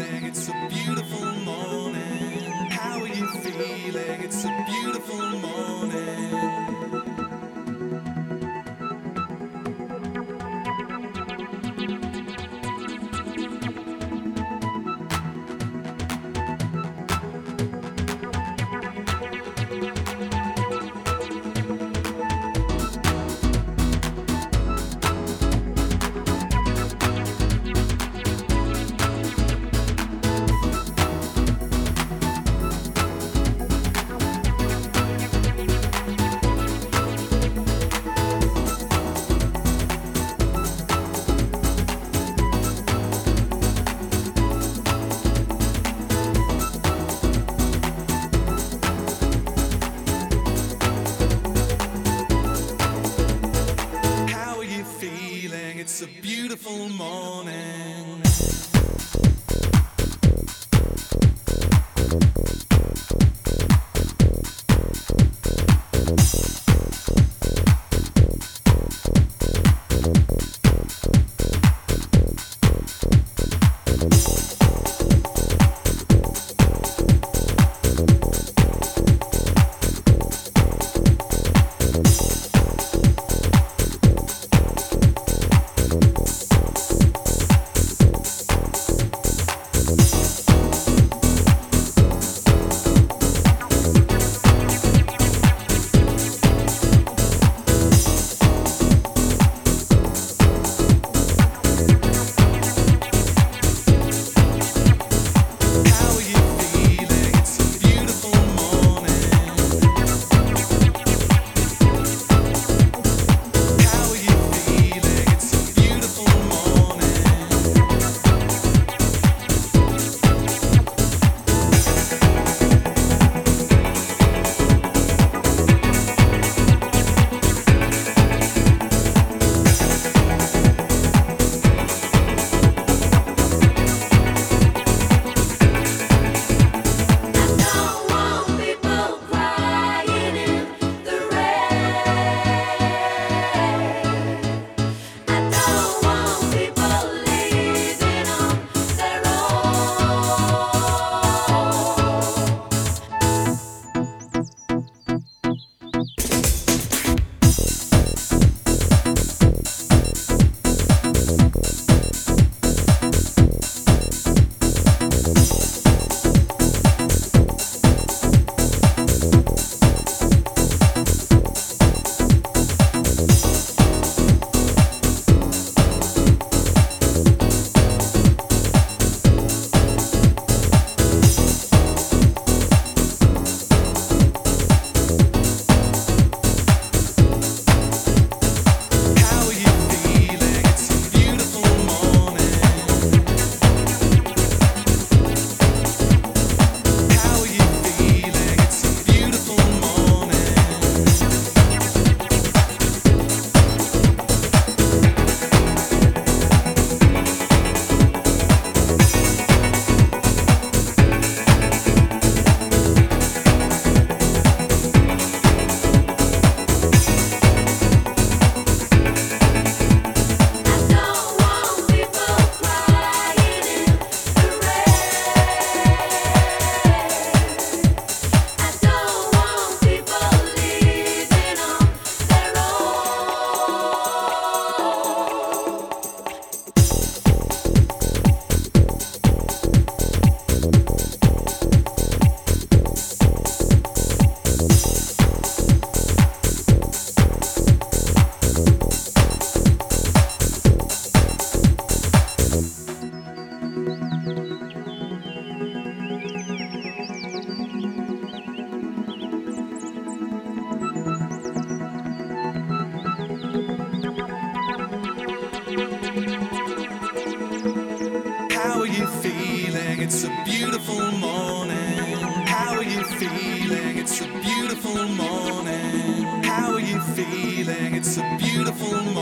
feeling? It's a beautiful morning. How are you feeling? It's a beautiful morning. beautiful morning. It's a beautiful morning. How are you feeling? It's a beautiful morning. How are you feeling? It's a beautiful morning.